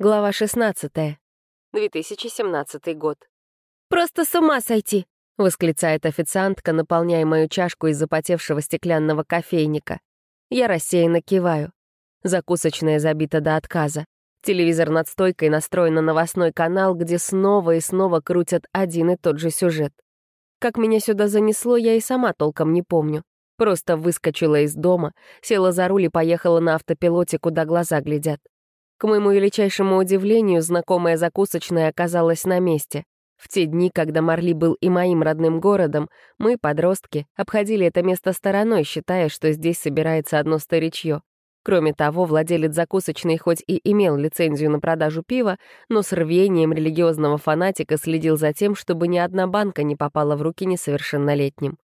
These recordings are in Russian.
Глава 16. 2017 год. «Просто с ума сойти!» — восклицает официантка, наполняя мою чашку из запотевшего стеклянного кофейника. Я рассеянно киваю. Закусочная забита до отказа. Телевизор над стойкой настроен на новостной канал, где снова и снова крутят один и тот же сюжет. Как меня сюда занесло, я и сама толком не помню. Просто выскочила из дома, села за руль и поехала на автопилоте, куда глаза глядят. К моему величайшему удивлению, знакомая закусочная оказалась на месте. В те дни, когда Марли был и моим родным городом, мы, подростки, обходили это место стороной, считая, что здесь собирается одно старичье. Кроме того, владелец закусочной хоть и имел лицензию на продажу пива, но с рвением религиозного фанатика следил за тем, чтобы ни одна банка не попала в руки несовершеннолетним.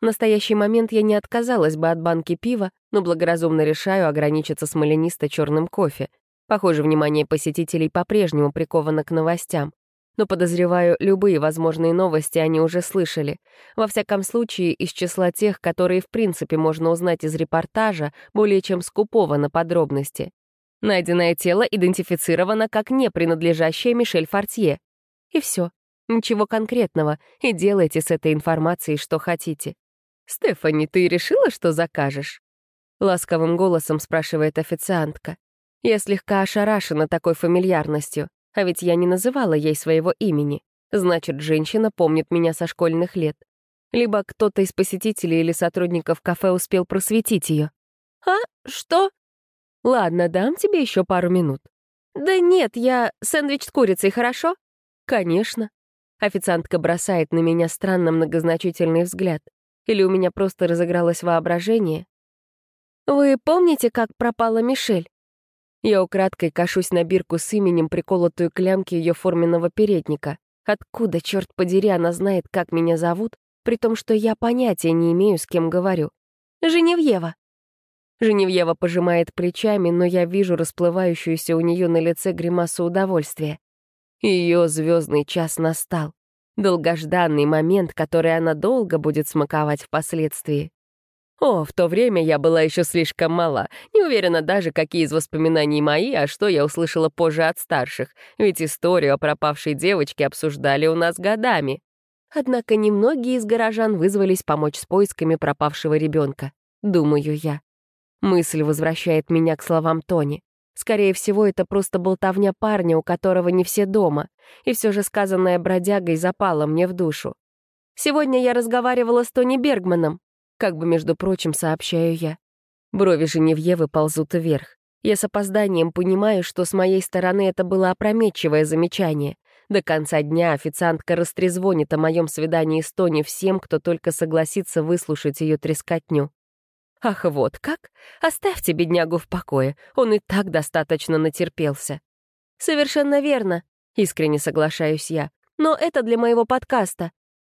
В настоящий момент я не отказалась бы от банки пива, но благоразумно решаю ограничиться смоленисто-черным кофе, Похоже, внимание посетителей по-прежнему приковано к новостям. Но, подозреваю, любые возможные новости они уже слышали. Во всяком случае, из числа тех, которые в принципе можно узнать из репортажа, более чем скупого на подробности. Найденное тело идентифицировано как не принадлежащее Мишель Фортье. И все. Ничего конкретного, и делайте с этой информацией что хотите. «Стефани, ты решила, что закажешь?» Ласковым голосом спрашивает официантка. Я слегка ошарашена такой фамильярностью, а ведь я не называла ей своего имени. Значит, женщина помнит меня со школьных лет. Либо кто-то из посетителей или сотрудников кафе успел просветить ее. «А? Что?» «Ладно, дам тебе еще пару минут». «Да нет, я сэндвич с курицей, хорошо?» «Конечно». Официантка бросает на меня странно многозначительный взгляд. Или у меня просто разыгралось воображение? «Вы помните, как пропала Мишель?» Я украдкой кашусь на бирку с именем, приколотую к лямке ее форменного передника. Откуда, черт подери, она знает, как меня зовут, при том, что я понятия не имею, с кем говорю. «Женевьева». Женевьева пожимает плечами, но я вижу расплывающуюся у нее на лице гримасу удовольствия. Ее звездный час настал. Долгожданный момент, который она долго будет смаковать впоследствии. О, в то время я была еще слишком мала. Не уверена даже, какие из воспоминаний мои, а что я услышала позже от старших. Ведь историю о пропавшей девочке обсуждали у нас годами. Однако немногие из горожан вызвались помочь с поисками пропавшего ребенка. Думаю я. Мысль возвращает меня к словам Тони. Скорее всего, это просто болтовня парня, у которого не все дома. И все же сказанное бродягой запало мне в душу. Сегодня я разговаривала с Тони Бергманом. Как бы, между прочим, сообщаю я. Брови Женевьевы ползут вверх. Я с опозданием понимаю, что с моей стороны это было опрометчивое замечание. До конца дня официантка растрезвонит о моем свидании с Тони всем, кто только согласится выслушать ее трескотню. Ах, вот как? Оставьте беднягу в покое, он и так достаточно натерпелся. Совершенно верно, искренне соглашаюсь я. Но это для моего подкаста.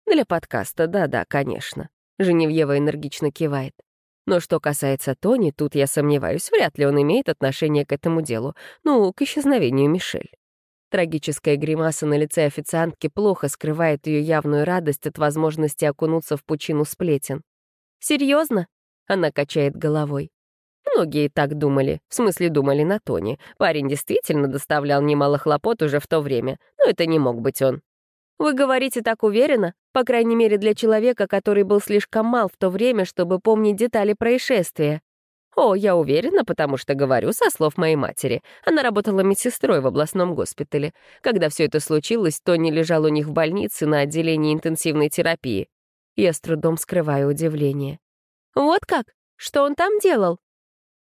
Для подкаста, да-да, конечно. Женевьева энергично кивает. Но что касается Тони, тут я сомневаюсь, вряд ли он имеет отношение к этому делу, ну, к исчезновению Мишель. Трагическая гримаса на лице официантки плохо скрывает ее явную радость от возможности окунуться в пучину сплетен. «Серьезно?» — она качает головой. Многие так думали, в смысле думали на Тони. Парень действительно доставлял немало хлопот уже в то время, но это не мог быть он. Вы говорите так уверенно, по крайней мере для человека, который был слишком мал в то время, чтобы помнить детали происшествия. О, я уверена, потому что говорю со слов моей матери. Она работала медсестрой в областном госпитале. Когда все это случилось, Тони лежал у них в больнице на отделении интенсивной терапии. Я с трудом скрываю удивление. Вот как? Что он там делал?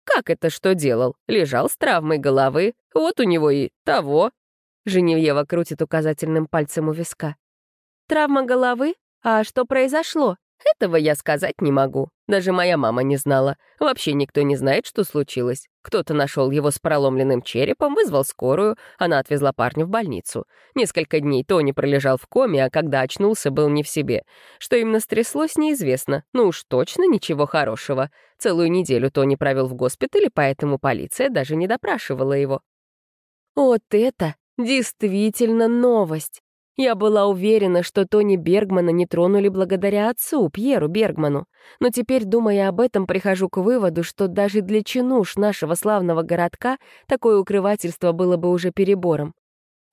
Как это что делал? Лежал с травмой головы. Вот у него и того. Женевьева крутит указательным пальцем у виска. «Травма головы? А что произошло?» Этого я сказать не могу. Даже моя мама не знала. Вообще никто не знает, что случилось. Кто-то нашел его с проломленным черепом, вызвал скорую, она отвезла парня в больницу. Несколько дней Тони пролежал в коме, а когда очнулся, был не в себе. Что именно стряслось, неизвестно. Ну уж точно ничего хорошего. Целую неделю Тони провел в госпитале, поэтому полиция даже не допрашивала его. Вот это Действительно новость. Я была уверена, что Тони Бергмана не тронули благодаря отцу, Пьеру Бергману. Но теперь, думая об этом, прихожу к выводу, что даже для чинуш нашего славного городка такое укрывательство было бы уже перебором.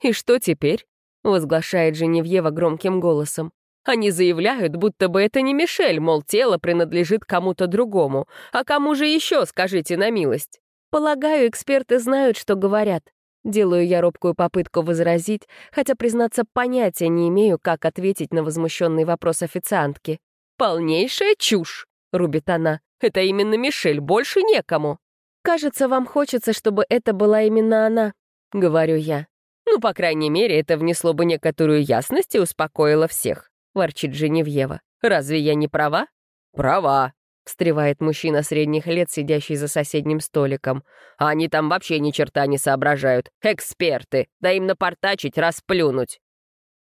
«И что теперь?» — возглашает Женевьева громким голосом. «Они заявляют, будто бы это не Мишель, мол, тело принадлежит кому-то другому. А кому же еще, скажите на милость?» Полагаю, эксперты знают, что говорят. Делаю я робкую попытку возразить, хотя, признаться, понятия не имею, как ответить на возмущенный вопрос официантки. «Полнейшая чушь!» — рубит она. «Это именно Мишель, больше некому!» «Кажется, вам хочется, чтобы это была именно она», — говорю я. «Ну, по крайней мере, это внесло бы некоторую ясность и успокоило всех», — ворчит Женевьева. «Разве я не права?» «Права», встревает мужчина средних лет, сидящий за соседним столиком. «А они там вообще ни черта не соображают. Эксперты! Да им напортачить, расплюнуть!»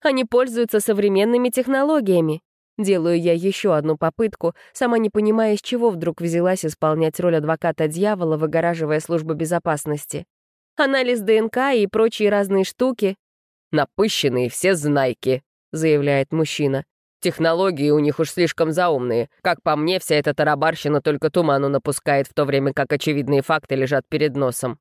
«Они пользуются современными технологиями». Делаю я еще одну попытку, сама не понимая, с чего вдруг взялась исполнять роль адвоката дьявола, выгораживая службу безопасности. Анализ ДНК и прочие разные штуки. «Напыщенные все знайки», — заявляет мужчина. Технологии у них уж слишком заумные. Как по мне, вся эта тарабарщина только туману напускает, в то время как очевидные факты лежат перед носом.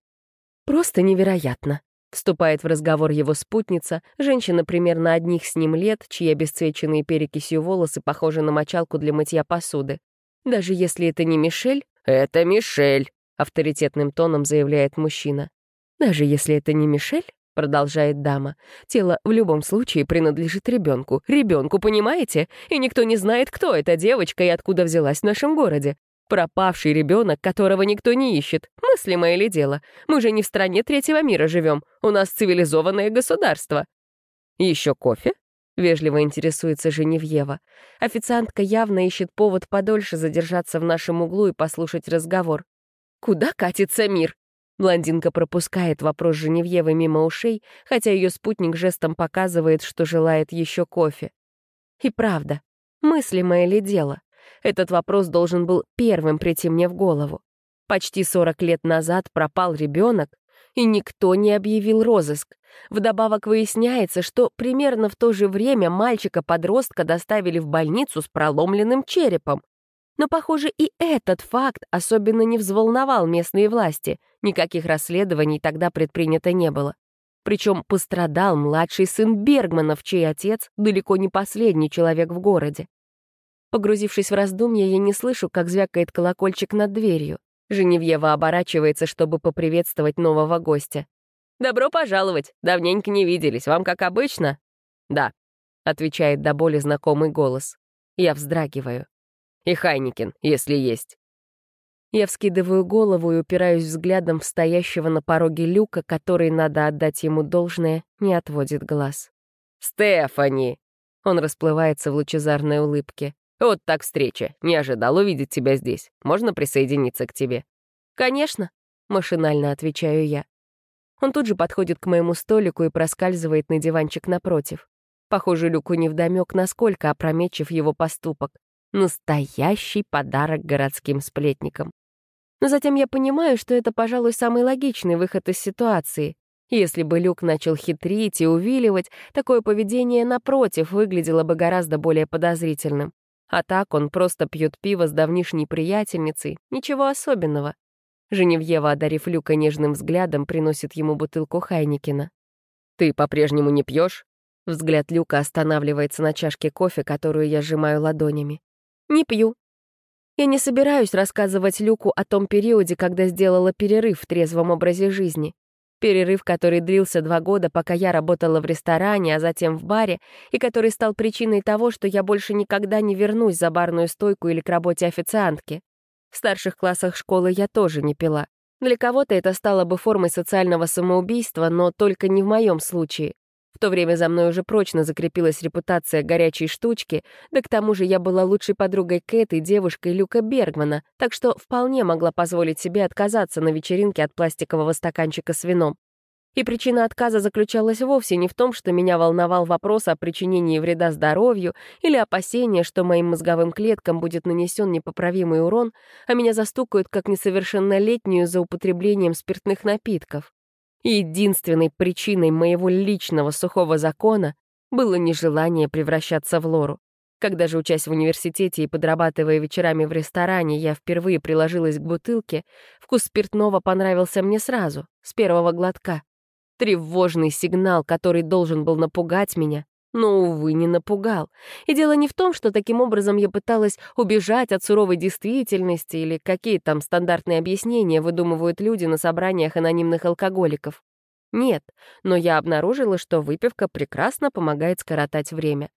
Просто невероятно. Вступает в разговор его спутница, женщина примерно одних с ним лет, чьи обесцвеченные перекисью волосы похожи на мочалку для мытья посуды. Даже если это не Мишель... «Это Мишель», — авторитетным тоном заявляет мужчина. Даже если это не Мишель, продолжает дама. «Тело в любом случае принадлежит ребенку. Ребенку, понимаете? И никто не знает, кто эта девочка и откуда взялась в нашем городе. Пропавший ребенок, которого никто не ищет. Мыслимое ли дело? Мы же не в стране третьего мира живем. У нас цивилизованное государство». «Еще кофе?» — вежливо интересуется Женевьева. Официантка явно ищет повод подольше задержаться в нашем углу и послушать разговор. «Куда катится мир?» Блондинка пропускает вопрос Женевьевы мимо ушей, хотя ее спутник жестом показывает, что желает еще кофе. И правда, мыслимое ли дело? Этот вопрос должен был первым прийти мне в голову. Почти 40 лет назад пропал ребенок, и никто не объявил розыск. Вдобавок выясняется, что примерно в то же время мальчика-подростка доставили в больницу с проломленным черепом. Но, похоже, и этот факт особенно не взволновал местные власти. Никаких расследований тогда предпринято не было. Причем пострадал младший сын Бергманов, чей отец далеко не последний человек в городе. Погрузившись в раздумья, я не слышу, как звякает колокольчик над дверью. Женевьева оборачивается, чтобы поприветствовать нового гостя. «Добро пожаловать! Давненько не виделись. Вам как обычно?» «Да», — отвечает до боли знакомый голос. Я вздрагиваю. И Хайникин, если есть. Я вскидываю голову и упираюсь взглядом в стоящего на пороге люка, который, надо отдать ему должное, не отводит глаз. «Стефани!» Он расплывается в лучезарной улыбке. «Вот так встреча. Не ожидал увидеть тебя здесь. Можно присоединиться к тебе?» «Конечно», — машинально отвечаю я. Он тут же подходит к моему столику и проскальзывает на диванчик напротив. Похоже, Люку невдомёк, насколько опрометчив его поступок. Настоящий подарок городским сплетникам. Но затем я понимаю, что это, пожалуй, самый логичный выход из ситуации. Если бы Люк начал хитрить и увиливать, такое поведение, напротив, выглядело бы гораздо более подозрительным. А так он просто пьет пиво с давнишней приятельницей, ничего особенного. Женевьева, одарив Люка нежным взглядом, приносит ему бутылку Хайникина. «Ты по-прежнему не пьешь? Взгляд Люка останавливается на чашке кофе, которую я сжимаю ладонями. Не пью. Я не собираюсь рассказывать Люку о том периоде, когда сделала перерыв в трезвом образе жизни. Перерыв, который длился два года, пока я работала в ресторане, а затем в баре, и который стал причиной того, что я больше никогда не вернусь за барную стойку или к работе официантки. В старших классах школы я тоже не пила. Для кого-то это стало бы формой социального самоубийства, но только не в моем случае. В то время за мной уже прочно закрепилась репутация горячей штучки, да к тому же я была лучшей подругой Кэт и девушкой Люка Бергмана, так что вполне могла позволить себе отказаться на вечеринке от пластикового стаканчика с вином. И причина отказа заключалась вовсе не в том, что меня волновал вопрос о причинении вреда здоровью или опасение, что моим мозговым клеткам будет нанесен непоправимый урон, а меня застукают как несовершеннолетнюю за употреблением спиртных напитков. Единственной причиной моего личного сухого закона было нежелание превращаться в Лору. Когда же, учась в университете и подрабатывая вечерами в ресторане, я впервые приложилась к бутылке, вкус спиртного понравился мне сразу, с первого глотка. Тревожный сигнал, который должен был напугать меня, но, увы, не напугал. И дело не в том, что таким образом я пыталась убежать от суровой действительности или какие там стандартные объяснения выдумывают люди на собраниях анонимных алкоголиков. Нет, но я обнаружила, что выпивка прекрасно помогает скоротать время.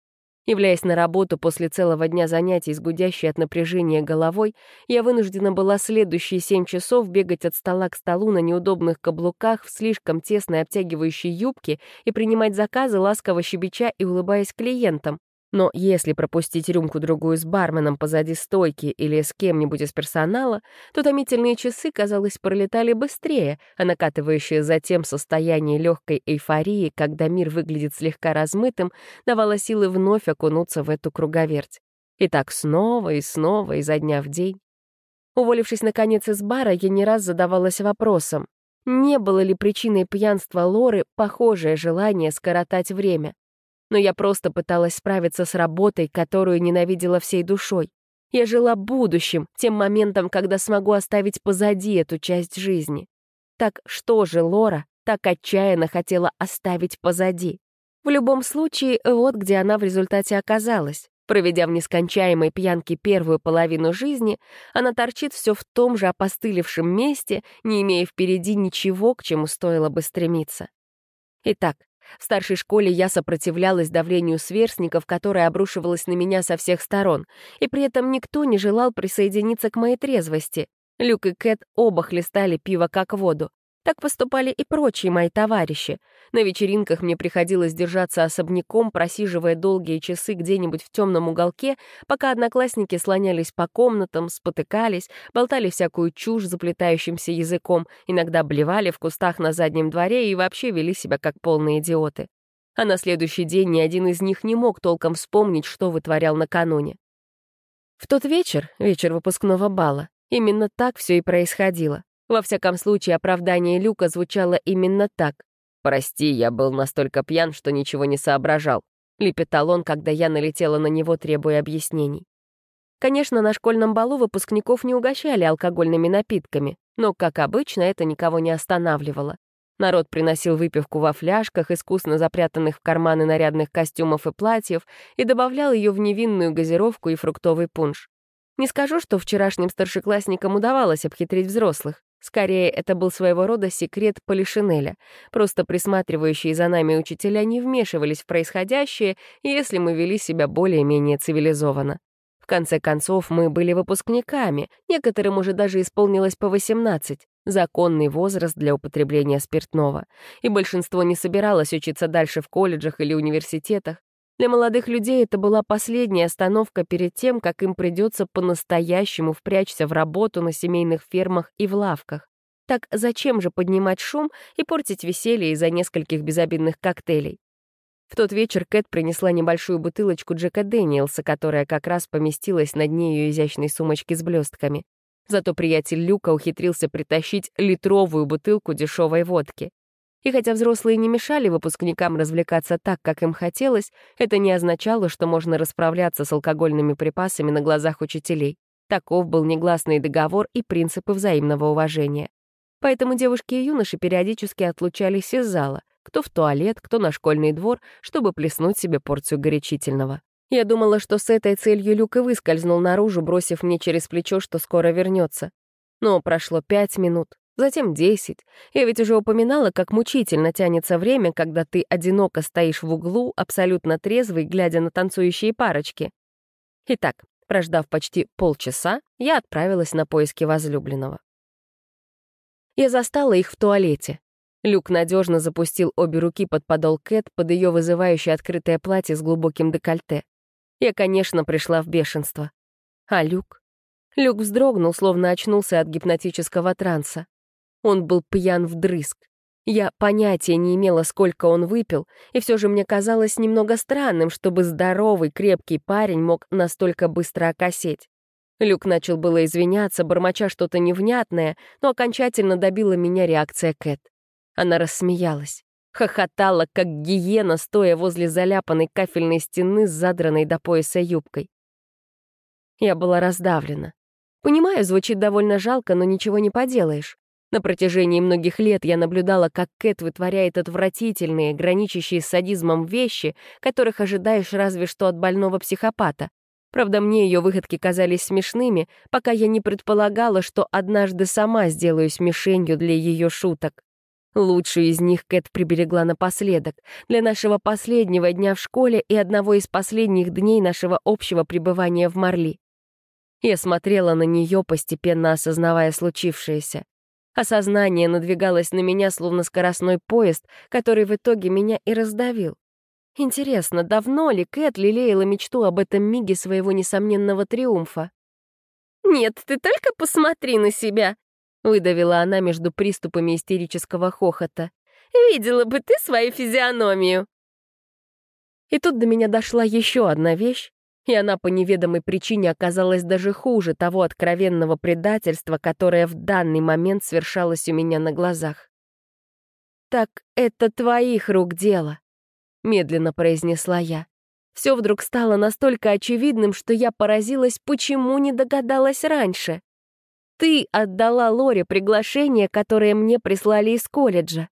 Являясь на работу после целого дня занятий с гудящей от напряжения головой, я вынуждена была следующие семь часов бегать от стола к столу на неудобных каблуках в слишком тесной обтягивающей юбке и принимать заказы, ласково щебеча и улыбаясь клиентам, но если пропустить рюмку-другую с барменом позади стойки или с кем-нибудь из персонала, то томительные часы, казалось, пролетали быстрее, а накатывающее затем состояние легкой эйфории, когда мир выглядит слегка размытым, давало силы вновь окунуться в эту круговерть. И так снова и снова, изо дня в день. Уволившись, наконец, из бара, я не раз задавалась вопросом, не было ли причиной пьянства Лоры похожее желание скоротать время но я просто пыталась справиться с работой, которую ненавидела всей душой. Я жила будущим, тем моментом, когда смогу оставить позади эту часть жизни. Так что же Лора так отчаянно хотела оставить позади? В любом случае, вот где она в результате оказалась. Проведя в нескончаемой пьянке первую половину жизни, она торчит все в том же опостылевшем месте, не имея впереди ничего, к чему стоило бы стремиться. Итак, в старшей школе я сопротивлялась давлению сверстников, которое обрушивалось на меня со всех сторон, и при этом никто не желал присоединиться к моей трезвости. Люк и Кэт оба хлестали пиво как воду. Так поступали и прочие мои товарищи. На вечеринках мне приходилось держаться особняком, просиживая долгие часы где-нибудь в темном уголке, пока одноклассники слонялись по комнатам, спотыкались, болтали всякую чушь заплетающимся языком, иногда блевали в кустах на заднем дворе и вообще вели себя как полные идиоты. А на следующий день ни один из них не мог толком вспомнить, что вытворял накануне. В тот вечер, вечер выпускного бала, именно так все и происходило. Во всяком случае, оправдание Люка звучало именно так. «Прости, я был настолько пьян, что ничего не соображал», — лепетал он, когда я налетела на него, требуя объяснений. Конечно, на школьном балу выпускников не угощали алкогольными напитками, но, как обычно, это никого не останавливало. Народ приносил выпивку во фляжках, искусно запрятанных в карманы нарядных костюмов и платьев, и добавлял ее в невинную газировку и фруктовый пунш. Не скажу, что вчерашним старшеклассникам удавалось обхитрить взрослых. Скорее, это был своего рода секрет Полишинеля. Просто присматривающие за нами учителя не вмешивались в происходящее, если мы вели себя более-менее цивилизованно. В конце концов, мы были выпускниками, некоторым уже даже исполнилось по 18, законный возраст для употребления спиртного, и большинство не собиралось учиться дальше в колледжах или университетах, для молодых людей это была последняя остановка перед тем, как им придется по-настоящему впрячься в работу на семейных фермах и в лавках. Так зачем же поднимать шум и портить веселье из-за нескольких безобидных коктейлей? В тот вечер Кэт принесла небольшую бутылочку Джека Дэниелса, которая как раз поместилась на дне ее изящной сумочки с блестками. Зато приятель Люка ухитрился притащить литровую бутылку дешевой водки. И хотя взрослые не мешали выпускникам развлекаться так, как им хотелось, это не означало, что можно расправляться с алкогольными припасами на глазах учителей. Таков был негласный договор и принципы взаимного уважения. Поэтому девушки и юноши периодически отлучались из зала, кто в туалет, кто на школьный двор, чтобы плеснуть себе порцию горячительного. Я думала, что с этой целью Люк и выскользнул наружу, бросив мне через плечо, что скоро вернется. Но прошло пять минут, затем десять. Я ведь уже упоминала, как мучительно тянется время, когда ты одиноко стоишь в углу, абсолютно трезвый, глядя на танцующие парочки. Итак, прождав почти полчаса, я отправилась на поиски возлюбленного. Я застала их в туалете. Люк надежно запустил обе руки под подол Кэт под ее вызывающее открытое платье с глубоким декольте. Я, конечно, пришла в бешенство. А Люк? Люк вздрогнул, словно очнулся от гипнотического транса. Он был пьян вдрызг. Я понятия не имела, сколько он выпил, и все же мне казалось немного странным, чтобы здоровый, крепкий парень мог настолько быстро окосеть. Люк начал было извиняться, бормоча что-то невнятное, но окончательно добила меня реакция Кэт. Она рассмеялась. Хохотала, как гиена, стоя возле заляпанной кафельной стены с задранной до пояса юбкой. Я была раздавлена. Понимаю, звучит довольно жалко, но ничего не поделаешь. На протяжении многих лет я наблюдала, как Кэт вытворяет отвратительные, граничащие с садизмом вещи, которых ожидаешь разве что от больного психопата. Правда, мне ее выходки казались смешными, пока я не предполагала, что однажды сама сделаюсь мишенью для ее шуток. Лучшую из них Кэт приберегла напоследок, для нашего последнего дня в школе и одного из последних дней нашего общего пребывания в Марли. Я смотрела на нее, постепенно осознавая случившееся. Осознание надвигалось на меня, словно скоростной поезд, который в итоге меня и раздавил. Интересно, давно ли Кэт лелеяла мечту об этом миге своего несомненного триумфа? «Нет, ты только посмотри на себя!» — выдавила она между приступами истерического хохота. «Видела бы ты свою физиономию!» И тут до меня дошла еще одна вещь, и она по неведомой причине оказалась даже хуже того откровенного предательства, которое в данный момент свершалось у меня на глазах. «Так это твоих рук дело», — медленно произнесла я. Все вдруг стало настолько очевидным, что я поразилась, почему не догадалась раньше. Ты отдала Лоре приглашение, которое мне прислали из колледжа.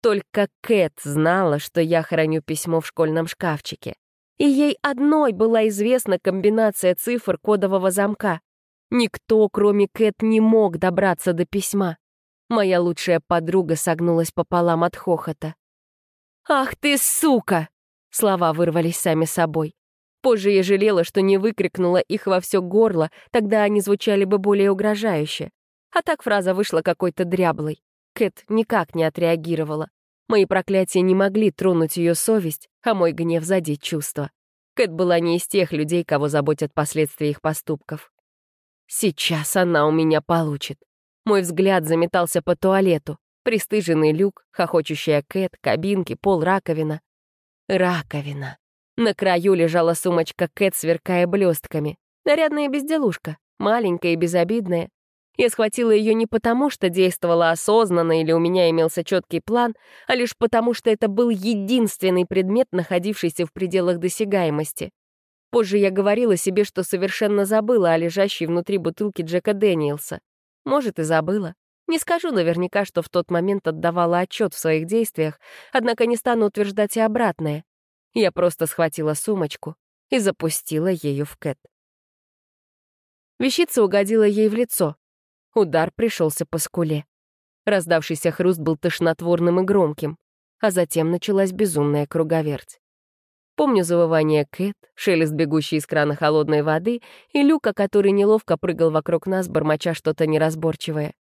Только Кэт знала, что я храню письмо в школьном шкафчике и ей одной была известна комбинация цифр кодового замка. Никто, кроме Кэт, не мог добраться до письма. Моя лучшая подруга согнулась пополам от хохота. «Ах ты, сука!» Слова вырвались сами собой. Позже я жалела, что не выкрикнула их во все горло, тогда они звучали бы более угрожающе. А так фраза вышла какой-то дряблой. Кэт никак не отреагировала. Мои проклятия не могли тронуть ее совесть, а мой гнев задеть чувства. Кэт была не из тех людей, кого заботят последствия их поступков. Сейчас она у меня получит. Мой взгляд заметался по туалету. Пристыженный люк, хохочущая Кэт, кабинки, пол, раковина. Раковина. На краю лежала сумочка Кэт, сверкая блестками. Нарядная безделушка, маленькая и безобидная, я схватила ее не потому, что действовала осознанно или у меня имелся четкий план, а лишь потому, что это был единственный предмет, находившийся в пределах досягаемости. Позже я говорила себе, что совершенно забыла о лежащей внутри бутылки Джека Дэниелса. Может, и забыла. Не скажу наверняка, что в тот момент отдавала отчет в своих действиях, однако не стану утверждать и обратное. Я просто схватила сумочку и запустила ею в Кэт. Вещица угодила ей в лицо. Удар пришелся по скуле. Раздавшийся хруст был тошнотворным и громким, а затем началась безумная круговерть. Помню завывание Кэт, шелест бегущей из крана холодной воды и Люка, который неловко прыгал вокруг нас, бормоча что-то неразборчивое.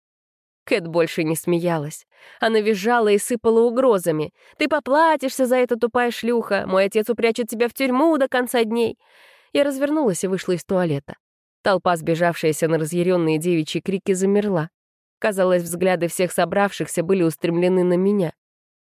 Кэт больше не смеялась. Она визжала и сыпала угрозами. «Ты поплатишься за это, тупая шлюха! Мой отец упрячет тебя в тюрьму до конца дней!» Я развернулась и вышла из туалета. Толпа, сбежавшаяся на разъяренные девичьи крики, замерла. Казалось, взгляды всех собравшихся были устремлены на меня.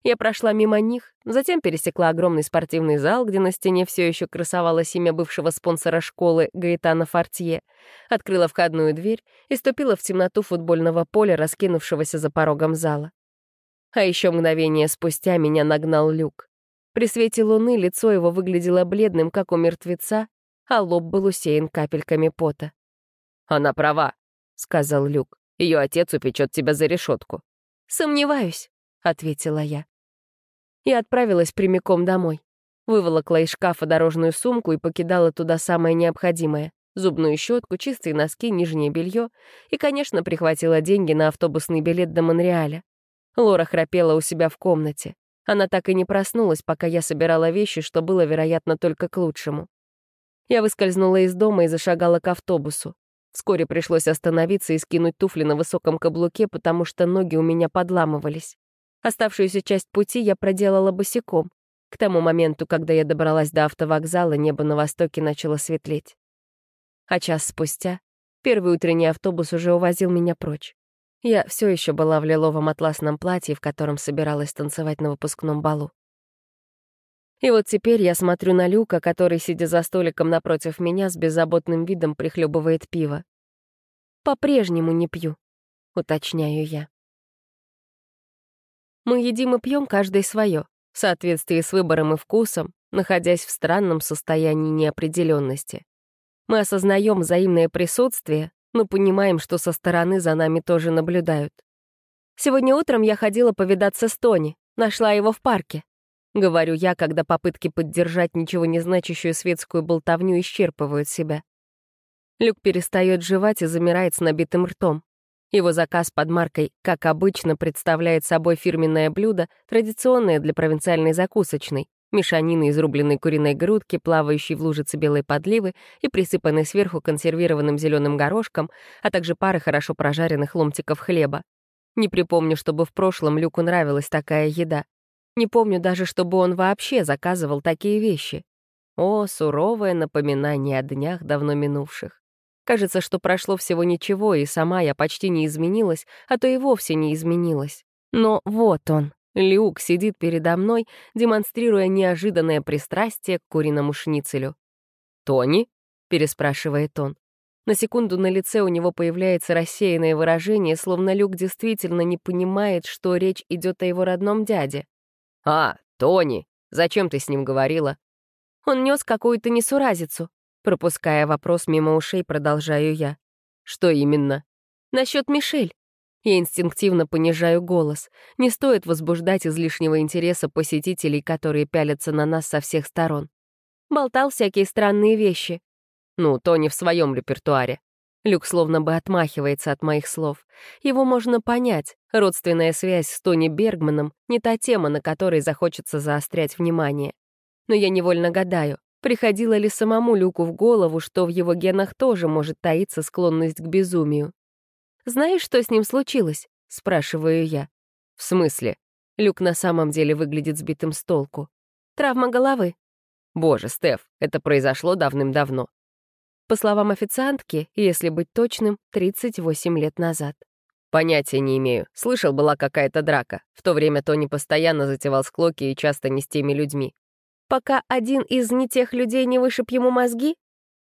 Я прошла мимо них, затем пересекла огромный спортивный зал, где на стене все еще красовалось имя бывшего спонсора школы Гаэтана Фортье, открыла входную дверь и ступила в темноту футбольного поля, раскинувшегося за порогом зала. А еще мгновение спустя меня нагнал Люк. При свете луны лицо его выглядело бледным, как у мертвеца, а лоб был усеян капельками пота. «Она права», — сказал Люк. Ее отец упечет тебя за решетку. «Сомневаюсь», — ответила я. И отправилась прямиком домой. Выволокла из шкафа дорожную сумку и покидала туда самое необходимое — зубную щетку, чистые носки, нижнее белье и, конечно, прихватила деньги на автобусный билет до Монреаля. Лора храпела у себя в комнате. Она так и не проснулась, пока я собирала вещи, что было, вероятно, только к лучшему. Я выскользнула из дома и зашагала к автобусу. Вскоре пришлось остановиться и скинуть туфли на высоком каблуке, потому что ноги у меня подламывались. Оставшуюся часть пути я проделала босиком. К тому моменту, когда я добралась до автовокзала, небо на востоке начало светлеть. А час спустя первый утренний автобус уже увозил меня прочь. Я все еще была в лиловом атласном платье, в котором собиралась танцевать на выпускном балу. И вот теперь я смотрю на Люка, который, сидя за столиком напротив меня, с беззаботным видом прихлебывает пиво. «По-прежнему не пью», — уточняю я. Мы едим и пьем каждый свое, в соответствии с выбором и вкусом, находясь в странном состоянии неопределенности. Мы осознаем взаимное присутствие, но понимаем, что со стороны за нами тоже наблюдают. Сегодня утром я ходила повидаться с Тони, нашла его в парке. Говорю я, когда попытки поддержать ничего не значащую светскую болтовню исчерпывают себя. Люк перестает жевать и замирает с набитым ртом. Его заказ под маркой «Как обычно» представляет собой фирменное блюдо, традиционное для провинциальной закусочной, мешанины из рубленной куриной грудки, плавающей в лужице белой подливы и присыпанной сверху консервированным зеленым горошком, а также пары хорошо прожаренных ломтиков хлеба. Не припомню, чтобы в прошлом Люку нравилась такая еда. Не помню даже, чтобы он вообще заказывал такие вещи. О, суровое напоминание о днях давно минувших. Кажется, что прошло всего ничего, и сама я почти не изменилась, а то и вовсе не изменилась. Но вот он, Люк, сидит передо мной, демонстрируя неожиданное пристрастие к куриному шницелю. «Тони?» — переспрашивает он. На секунду на лице у него появляется рассеянное выражение, словно Люк действительно не понимает, что речь идет о его родном дяде. «А, Тони, зачем ты с ним говорила?» Он нес какую-то несуразицу. Пропуская вопрос мимо ушей, продолжаю я. «Что именно?» «Насчет Мишель». Я инстинктивно понижаю голос. Не стоит возбуждать излишнего интереса посетителей, которые пялятся на нас со всех сторон. Болтал всякие странные вещи. Ну, Тони в своем репертуаре. Люк словно бы отмахивается от моих слов. Его можно понять. Родственная связь с Тони Бергманом — не та тема, на которой захочется заострять внимание. Но я невольно гадаю, приходило ли самому Люку в голову, что в его генах тоже может таиться склонность к безумию. «Знаешь, что с ним случилось?» — спрашиваю я. «В смысле?» Люк на самом деле выглядит сбитым с толку. «Травма головы». «Боже, Стеф, это произошло давным-давно. По словам официантки, если быть точным, 38 лет назад. Понятия не имею. Слышал, была какая-то драка. В то время Тони постоянно затевал склоки и часто не с теми людьми. Пока один из не тех людей не вышиб ему мозги?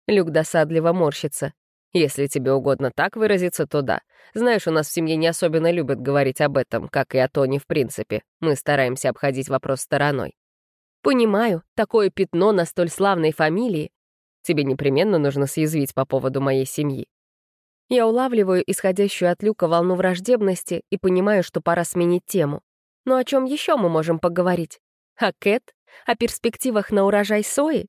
Люк досадливо морщится. Если тебе угодно так выразиться, то да. Знаешь, у нас в семье не особенно любят говорить об этом, как и о Тони в принципе. Мы стараемся обходить вопрос стороной. Понимаю, такое пятно на столь славной фамилии Тебе непременно нужно съязвить по поводу моей семьи. Я улавливаю исходящую от Люка волну враждебности и понимаю, что пора сменить тему. Но о чем еще мы можем поговорить? О Кэт? О перспективах на урожай сои?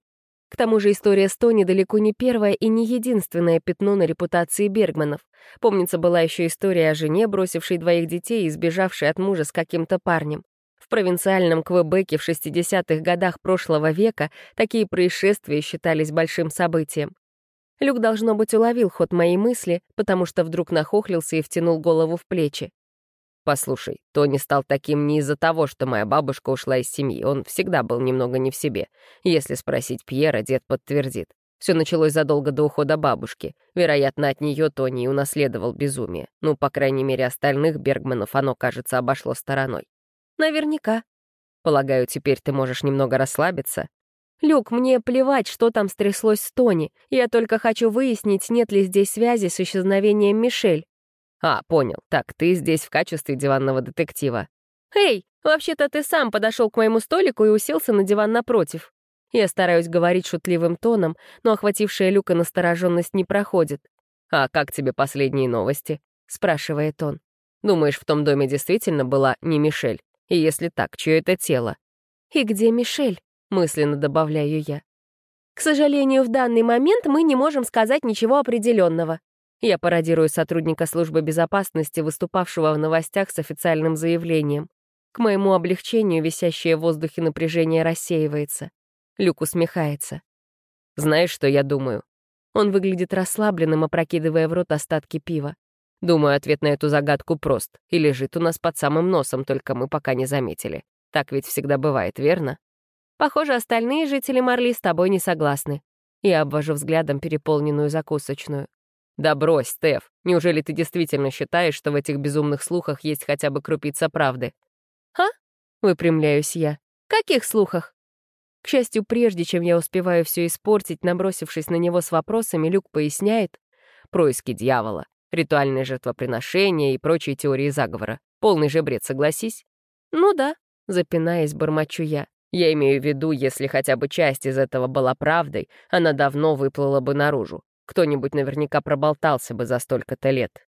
К тому же история Стони далеко не первое и не единственное пятно на репутации Бергманов. Помнится, была еще история о жене, бросившей двоих детей и сбежавшей от мужа с каким-то парнем. В провинциальном Квебеке в 60-х годах прошлого века такие происшествия считались большим событием. Люк, должно быть, уловил ход моей мысли, потому что вдруг нахохлился и втянул голову в плечи. «Послушай, Тони стал таким не из-за того, что моя бабушка ушла из семьи. Он всегда был немного не в себе. Если спросить Пьера, дед подтвердит. Все началось задолго до ухода бабушки. Вероятно, от нее Тони и унаследовал безумие. Ну, по крайней мере, остальных Бергманов оно, кажется, обошло стороной. Наверняка. Полагаю, теперь ты можешь немного расслабиться. Люк, мне плевать, что там стряслось с Тони. Я только хочу выяснить, нет ли здесь связи с исчезновением Мишель. А, понял. Так, ты здесь в качестве диванного детектива. Эй, вообще-то ты сам подошел к моему столику и уселся на диван напротив. Я стараюсь говорить шутливым тоном, но охватившая Люка настороженность не проходит. «А как тебе последние новости?» — спрашивает он. «Думаешь, в том доме действительно была не Мишель?» И если так, чье это тело? «И где Мишель?» — мысленно добавляю я. «К сожалению, в данный момент мы не можем сказать ничего определенного. Я пародирую сотрудника службы безопасности, выступавшего в новостях с официальным заявлением. К моему облегчению висящее в воздухе напряжение рассеивается. Люк усмехается. «Знаешь, что я думаю?» Он выглядит расслабленным, опрокидывая в рот остатки пива. Думаю, ответ на эту загадку прост и лежит у нас под самым носом, только мы пока не заметили. Так ведь всегда бывает, верно? Похоже, остальные жители Марли с тобой не согласны. Я обвожу взглядом переполненную закусочную. Да брось, Стеф, неужели ты действительно считаешь, что в этих безумных слухах есть хотя бы крупица правды? А? Выпрямляюсь я. Каких слухах? К счастью, прежде чем я успеваю все испортить, набросившись на него с вопросами, Люк поясняет происки дьявола. Ритуальное жертвоприношение и прочие теории заговора. Полный же бред, согласись? Ну да, запинаясь, бормочу я. Я имею в виду, если хотя бы часть из этого была правдой, она давно выплыла бы наружу. Кто-нибудь наверняка проболтался бы за столько-то лет.